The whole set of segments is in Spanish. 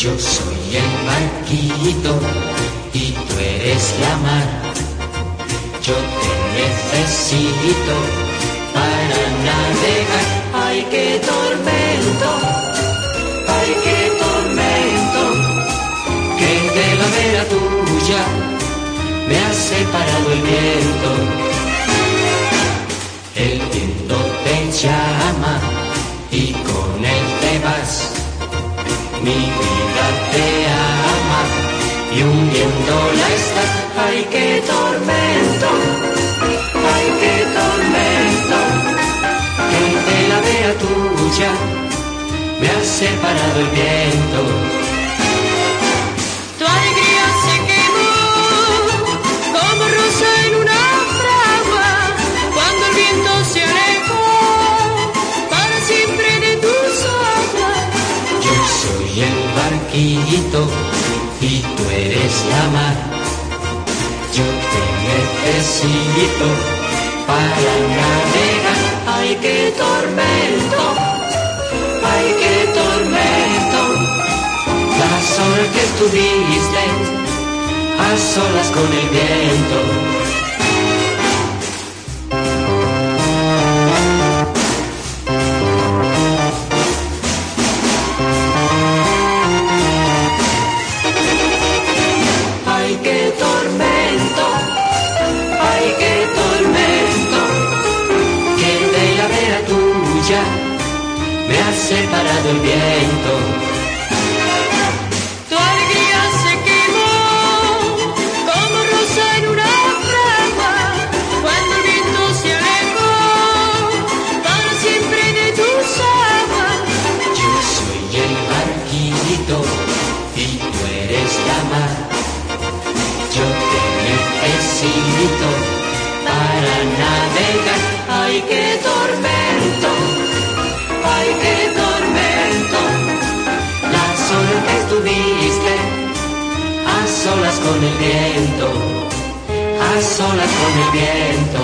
Yo soy el barquito y tú eres la mar. Yo te necesito para navegar. Ay, qué tormento, ay, qué tormento, que de la vera tuya me ha separado el viento. El viento te llama y con él te vas. Mi y hundiéndola estás. Ay, qué tormento, ay, qué tormento, que de la vera tuya me ha separado el viento. Tu alegría se quemó como rosa en una fragua cuando el viento se alejó para siempre de tus aguas. Yo soy el barquillito y tú eres la mar. Yo te necesito para navegar. Ay, qué tormento, ay, qué tormento. La sol que estuviste a solas con el viento. Me ha separado el viento. Tu alegría se quemó como rosa en una fragua cuando el viento se alejó para siempre de tus aguas. Yo soy el barquito y tú eres la mar. Yo te necesito para navegar. Ay, qué tormento, solas con el viento, a solas con el viento,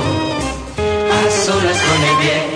a solas con el viento.